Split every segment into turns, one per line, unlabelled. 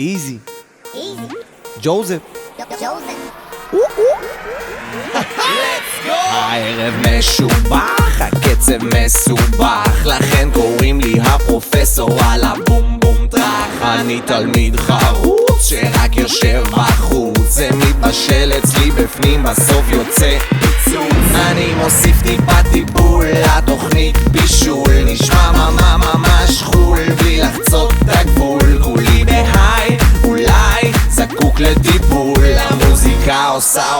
איזי,
Easy.
ג'וזף.
Joseph.
הערב משובח, הקצב מסובך לכן קוראים לי הפרופסור על הבום בום טראח אני תלמיד חרוץ שרק יושב בחוץ זה מתבשל אצלי בפנים בסוף יוצא פיצוץ אני מוסיף טיפה טיפול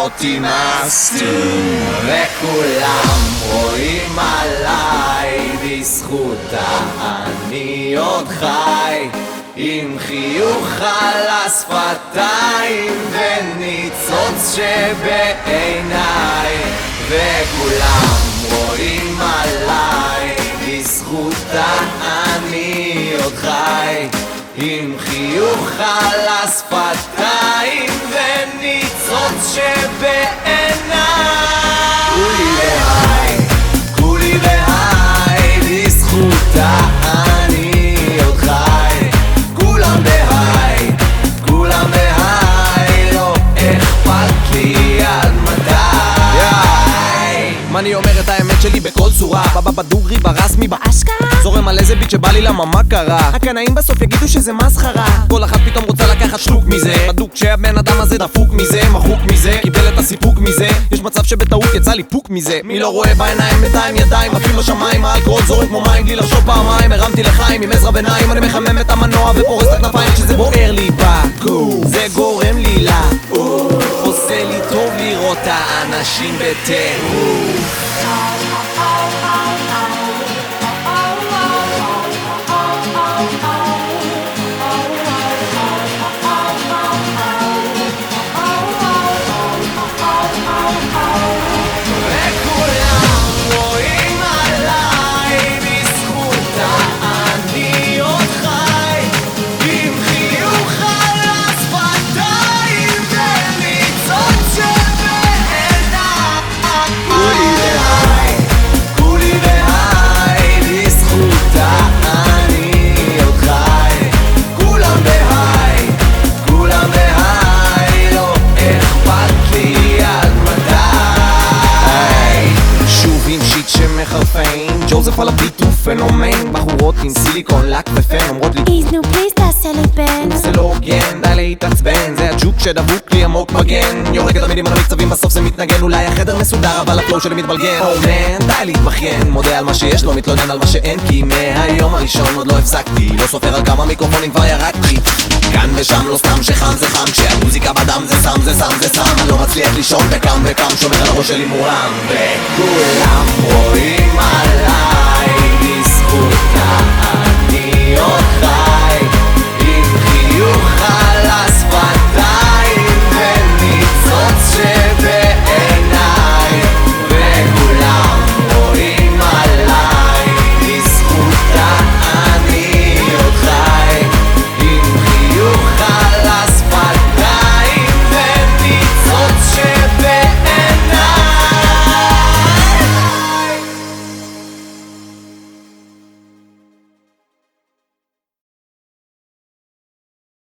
אותי מסטול וכולם רואים עליי בזכותה אני עוד חי. עם חיוך על השפתיים וניצוץ שבעיניי. וכולם רואים עליי בזכותה אני עוד חי עם חיוך על השפתיים וניצוץ שבעיניי. כולי בהיי, כולי בהיי, בזכותה אני עוד חי. כולם בהיי, כולם בהיי, לא אכפת לי עד מתי.
מה אני אומר את האמת שלי בכל צורה בבא בדוגרי ברסמי באשכרה. זורם על איזה ביט שבא לי למה מה קרה? הקנאים בסוף יגידו שזה מסחרה. כל אחת פתאום רוצה לקחת שלוק מזה. בדוק שהבן אדם הזה דפוק מזה מחוק מזה קיבל את הסיפוק מזה. יש מצב שבטעות יצא לי פוק מזה. מי לא רואה בעיניים בינתיים ידיים? עפים לשמיים האלכוהול זורק כמו מים בלי לחשוב פעמיים. הרמתי לחיים עם עזרא ביניים אני מחמם את המנוע ופורס את הכנפיים כשזה בוער לי בגוף. זה גורם לי לעוף עושה לי טוב לראות את האנשים בטירוף וכולם ג'וזף על ה beat פנומן. בחורות עם סיליקון לק ופן אומרות לי
Please, no, please, תעשה לי בן.
זה לא הוגן, די להתעצבן. זה הג'וק שדבוק לי עמוק בגן יורק את המילים על המקצבים בסוף זה מתנגן. אולי החדר מסודר אבל ה flow שלי מתבלגן. Oh man, די להתבכיין. מודה על מה שיש לא מתלונן על מה שאין כי מהיום הראשון עוד לא הפסקתי. לא סופר על כמה מיקרופונים כבר ירקתי. כאן ושם לא סתם שחם זה חם. כשהמוזיקה בדם זה סם זה סם זה סם. אני לא מצליח לישון וקם וקם שומר על הראש שלי מורם. וכולם רואים